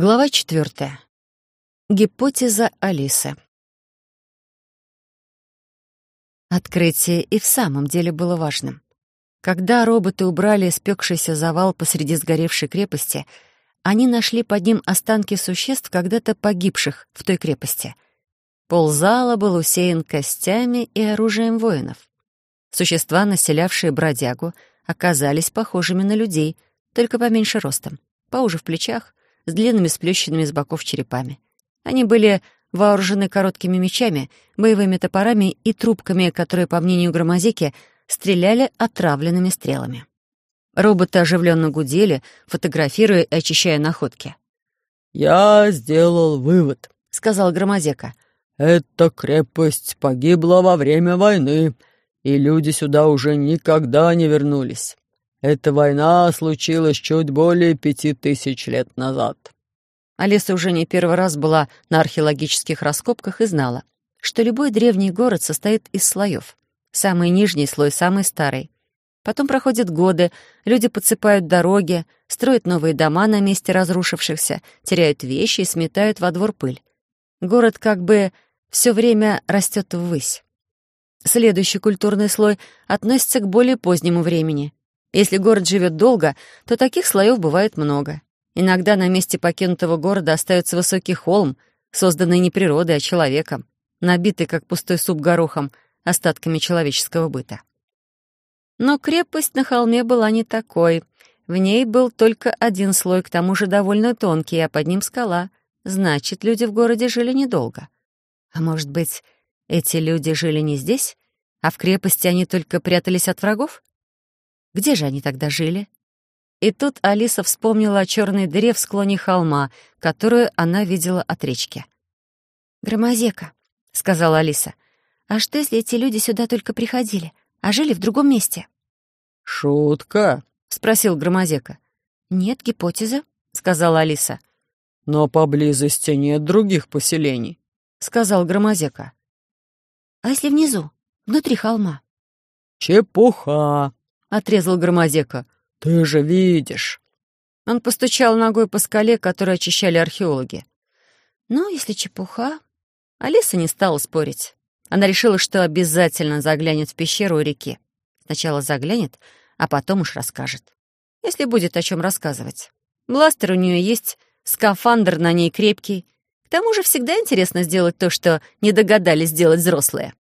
Глава четвертая. Гипотеза Алисы. Открытие и в самом деле было важным. Когда роботы убрали спекшийся завал посреди сгоревшей крепости, они нашли под ним останки существ, когда-то погибших в той крепости. Пол зала был усеян костями и оружием воинов. Существа, населявшие бродягу, оказались похожими на людей, только поменьше ростом, поуже в плечах, с длинными сплющенными с боков черепами. Они были вооружены короткими мечами, боевыми топорами и трубками, которые, по мнению Громозеки, стреляли отравленными стрелами. Роботы оживленно гудели, фотографируя и очищая находки. «Я сделал вывод», — сказал Громозека. «Эта крепость погибла во время войны, и люди сюда уже никогда не вернулись. Эта война случилась чуть более пяти тысяч лет назад». Алиса уже не первый раз была на археологических раскопках и знала, что любой древний город состоит из слоев. Самый нижний слой самый старый. Потом проходят годы, люди подсыпают дороги, строят новые дома на месте разрушившихся, теряют вещи и сметают во двор пыль. Город как бы все время растет ввысь. Следующий культурный слой относится к более позднему времени. Если город живет долго, то таких слоев бывает много. Иногда на месте покинутого города остается высокий холм, созданный не природой, а человеком, набитый, как пустой суп горохом, остатками человеческого быта. Но крепость на холме была не такой. В ней был только один слой, к тому же довольно тонкий, а под ним скала. Значит, люди в городе жили недолго. А может быть, эти люди жили не здесь, а в крепости они только прятались от врагов? Где же они тогда жили? И тут Алиса вспомнила о черной дыре в склоне холма, которую она видела от речки. «Громозека», — сказала Алиса, — «а что, если эти люди сюда только приходили, а жили в другом месте?» «Шутка?» — спросил Громозека. «Нет, гипотеза», — сказала Алиса. «Но поблизости нет других поселений», — сказал Громозека. «А если внизу, внутри холма?» «Чепуха», — отрезал Громозека. «Ты же видишь». Он постучал ногой по скале, которую очищали археологи. «Ну, если чепуха...» Алиса не стала спорить. Она решила, что обязательно заглянет в пещеру у реки. Сначала заглянет, а потом уж расскажет. Если будет о чем рассказывать. Бластер у нее есть, скафандр на ней крепкий. К тому же всегда интересно сделать то, что не догадались сделать взрослые.